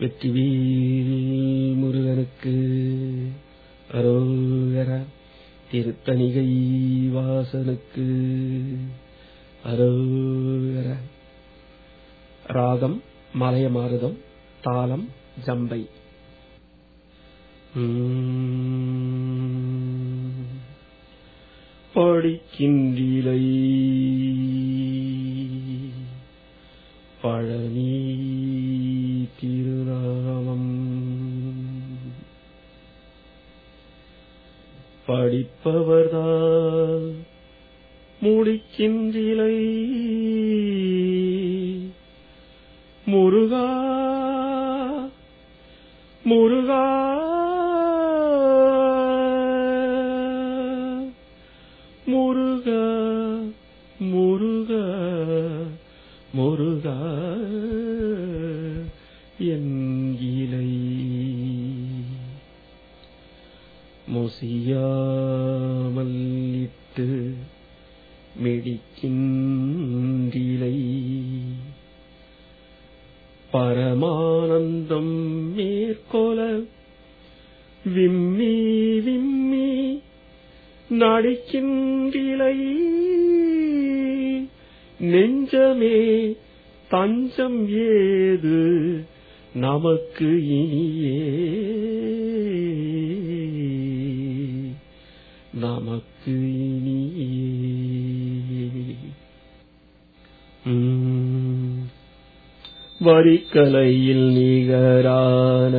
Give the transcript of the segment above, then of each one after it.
வெற்றிவேல் முருகனுக்கு அரோகரா திருத்தணிகை வாசனுக்கு அரோகரா ராகம் மலையமாருதம் தாளம் ஜம்பை. படிக்கின்றிலை படிப்பவர்தால் முடிக்கின்றிலை முருகா முருகா. முருக முருக முருகா. என் முசியாமல் இட்டு மிடிக்கின்றிலை. பரமானந்தம் மேற்கொல விம்மி விம்மி நடிக்கின்றிலை. நெஞ்சமே தஞ்சம் ஏது நமக்கு இனியே. நமக்கு வரிக்கலையில் நிகரான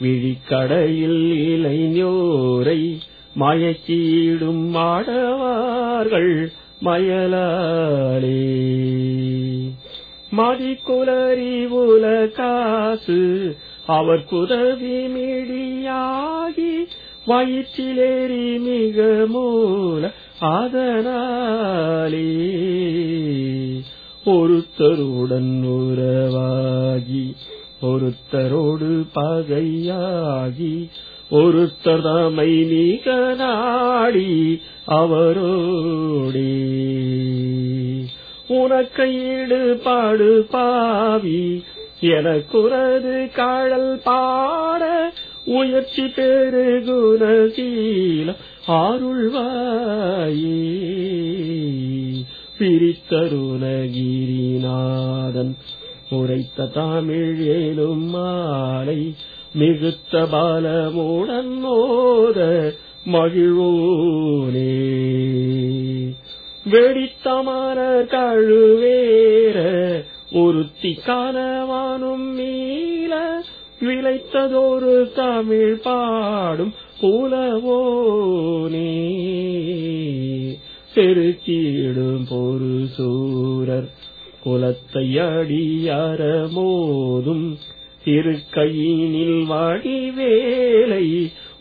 விழிக்கடையில் இளைஞரை மயக்கீடும் மாடவார்கள் மயலாளே. மதிக்குலறி உல காசு அவர் குதவி மிடியாகி வயிற்றிலேறி மிக மூல அதனாலே ஒருத்தருடன் உறவாகி ஒருத்தரோடு பகையாகி ஒருத்தர் தமை நீக நாடி அவரோடே. உனக்கு ஈடுபாடு பாவி எனக்குறது காழல் பாட உயர்ச்சி பெரு குணசீலம் ஆருள்வாயே. பிரித்தருணகிரிநாதன் உரைத்த தமிழ் ஏலும் மாலை மிகுத்த பாலமுடன் மோத மகிழ்வோனே. வெடித்தமர கழுவேற ஒருத்தி கனவானும் மீ விளைத்ததொரு தமிழ் பாடும் புலவோனே செருக்கீடும் பொரு சூரர் குலத்தை அடியார மோதும் திருக்கையினில் வடிவேலை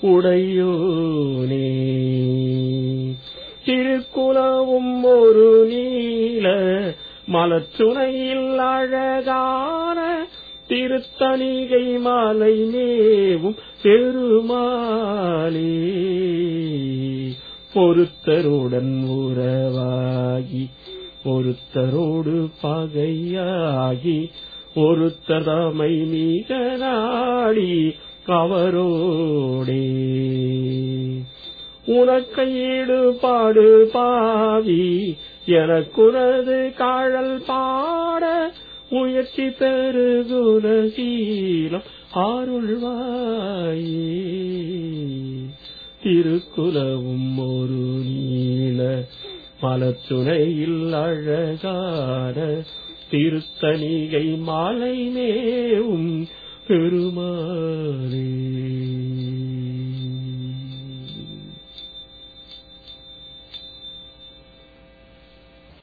உடையோனே. திருக்குலவும் ஒரு நீல மலச்சுனையில் அழகான திருத்தணிகை மாலை நேவும் பெருமாளே. பொருத்தருடன் உறவாகி ஒருத்தரோடு பகையாகி ஒருத்தர் தமை மிக நாடி கவரோடே. உனக்கு ஈடுபாடு பாவி எனக்குனது காழல் பாட முயற்சி பெருகுணசீலம் ஆருள்வாயே. திருக்குலவும் ஒரு நீல மலச்சுனையில் அழகான திருத்தணிகை மாலை மேவும் பெருமா